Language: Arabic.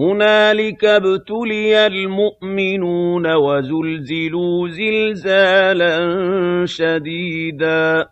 هُنَالِكَ ابْتُلِيَ الْمُؤْمِنُونَ وَزُلْزِلُوا زِلْزَالًا شَدِيدًا.